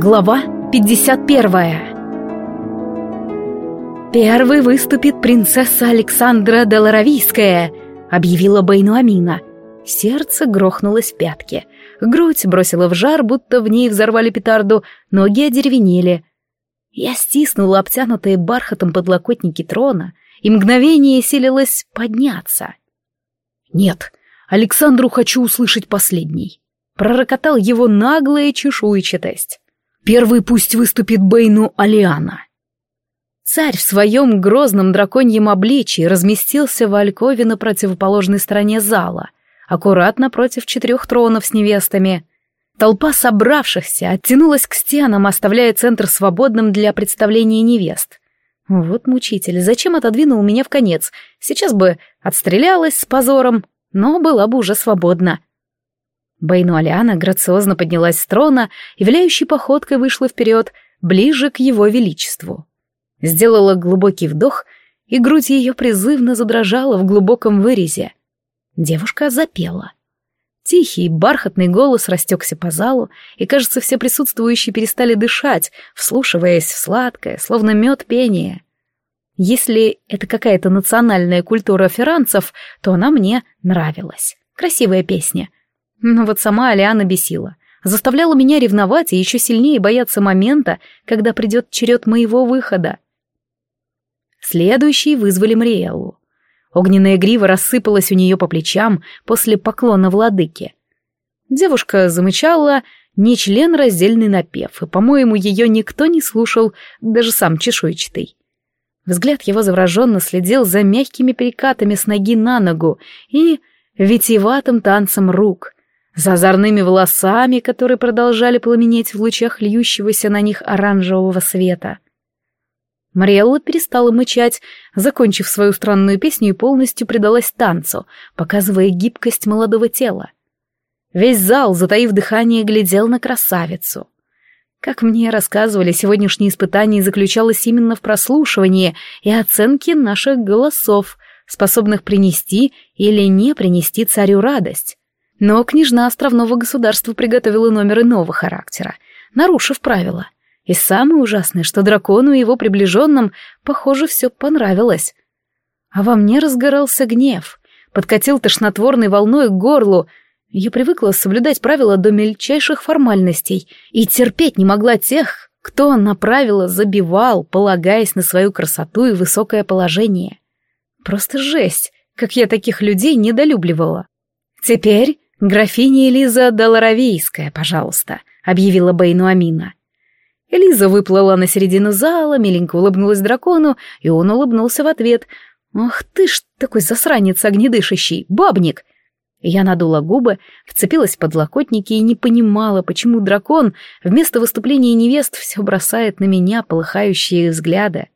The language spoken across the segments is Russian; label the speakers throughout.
Speaker 1: Глава 51 «Первый выступит принцесса Александра Долоровийская», — объявила Бейну Амина. Сердце грохнулось в пятки. Грудь бросила в жар, будто в ней взорвали петарду, ноги одеревенели. Я стиснула обтянутые бархатом подлокотники трона, и мгновение силилось подняться. «Нет, Александру хочу услышать последний», — пророкотал его наглая чешуйчатость. Первый пусть выступит Бейну Алиана. Царь в своем грозном драконьем обличии разместился в Алькове на противоположной стороне зала, аккуратно против четырех тронов с невестами. Толпа собравшихся оттянулась к стенам, оставляя центр свободным для представления невест. Вот мучитель, зачем отодвинул меня в конец? Сейчас бы отстрелялась с позором, но была бы уже свободна. Бейну Алиана грациозно поднялась с трона и виляющей походкой вышла вперед, ближе к его величеству. Сделала глубокий вдох, и грудь ее призывно задрожала в глубоком вырезе. Девушка запела. Тихий, бархатный голос растекся по залу, и, кажется, все присутствующие перестали дышать, вслушиваясь в сладкое, словно мед пение. Если это какая-то национальная культура ферранцев, то она мне нравилась. Красивая песня — но вот сама Алиана бесила. Заставляла меня ревновать и еще сильнее бояться момента, когда придет черед моего выхода. Следующий вызвали Мриэллу. Огненная грива рассыпалась у нее по плечам после поклона владыке. Девушка замычала не член раздельный напев, и, по-моему, ее никто не слушал, даже сам чешуйчатый. Взгляд его завороженно следил за мягкими перекатами с ноги на ногу и витиеватым танцем рук — за озорными волосами, которые продолжали пламенеть в лучах льющегося на них оранжевого света. Мариэлла перестала мычать, закончив свою странную песню и полностью предалась танцу, показывая гибкость молодого тела. Весь зал, затаив дыхание, глядел на красавицу. Как мне рассказывали, сегодняшнее испытание заключалось именно в прослушивании и оценке наших голосов, способных принести или не принести царю радость. Но княжна островного государства приготовила номер иного характера, нарушив правила. И самое ужасное, что дракону и его приближенным, похоже, все понравилось. А во мне разгорался гнев, подкатил тошнотворной волной к горлу. Я привыкла соблюдать правила до мельчайших формальностей и терпеть не могла тех, кто на правила забивал, полагаясь на свою красоту и высокое положение. Просто жесть, как я таких людей недолюбливала. Теперь «Графиня Элиза Долоровейская, пожалуйста», — объявила Бейну Амина. Элиза выплыла на середину зала, миленько улыбнулась дракону, и он улыбнулся в ответ. «Ах ты ж такой засранец огнедышащий, бабник!» Я надула губы, вцепилась в подлокотники и не понимала, почему дракон вместо выступления невест все бросает на меня полыхающие взгляды.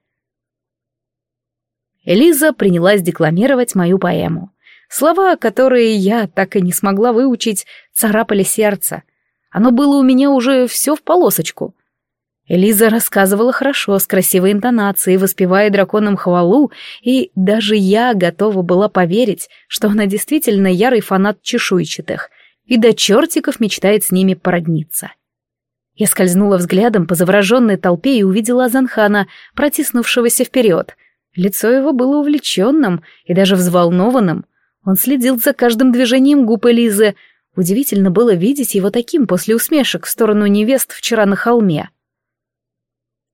Speaker 1: Элиза принялась декламировать мою поэму. Слова, которые я так и не смогла выучить, царапали сердце. Оно было у меня уже все в полосочку. Элиза рассказывала хорошо, с красивой интонацией, воспевая драконам хвалу, и даже я готова была поверить, что она действительно ярый фанат чешуйчатых и до чертиков мечтает с ними породниться. Я скользнула взглядом по завороженной толпе и увидела Азанхана, протиснувшегося вперед. Лицо его было увлеченным и даже взволнованным. Он следил за каждым движением губ Элизы. Удивительно было видеть его таким после усмешек в сторону невест вчера на холме.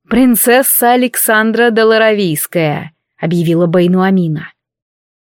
Speaker 1: «Принцесса Александра Долоровийская», — объявила Бейну Амина.